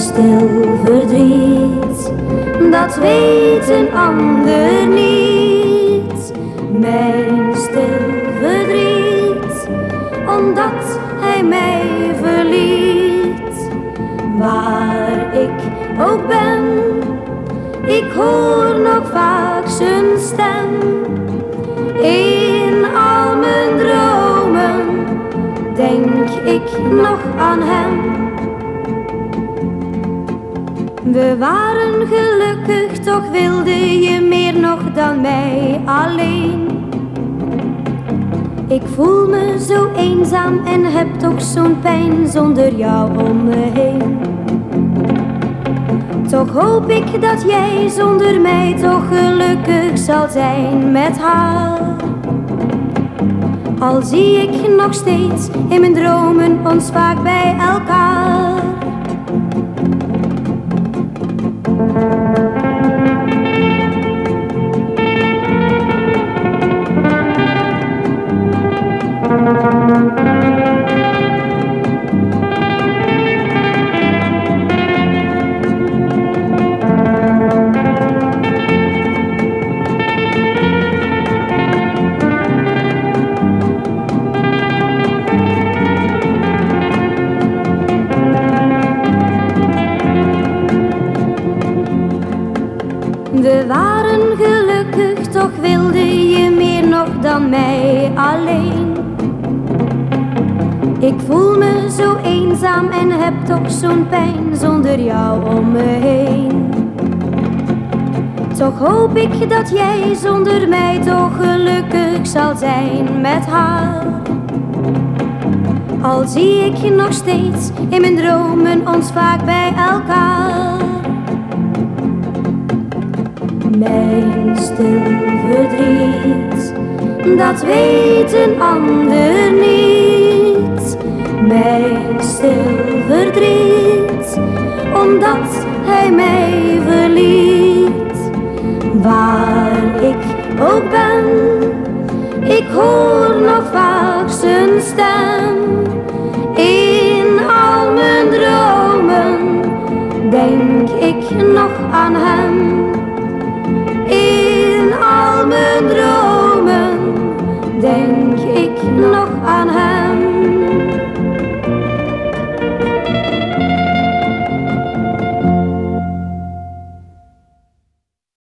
stil verdriet, dat weet een ander niet. Mijn stil verdriet, omdat hij mij verliet. Waar ik ook ben, ik hoor nog vaak zijn stem. In al mijn dromen denk ik nog aan hem. We waren gelukkig, toch wilde je meer nog dan mij alleen. Ik voel me zo eenzaam en heb toch zo'n pijn zonder jou om me heen. Toch hoop ik dat jij zonder mij toch gelukkig zal zijn met haar. Al zie ik nog steeds in mijn dromen ons vaak bij elkaar. We waren gelukkig, toch wilde je meer nog dan mij en heb toch zo'n pijn zonder jou om me heen. Toch hoop ik dat jij zonder mij toch gelukkig zal zijn met haar. Al zie ik nog steeds in mijn dromen ons vaak bij elkaar. Mijn stil verdriet, dat weet een ander niet. omdat hij mij verliet. Waar ik ook ben, ik hoor nog vaak zijn stem. In al mijn dromen denk ik nog aan hem. In al mijn dromen denk ik nog aan hem.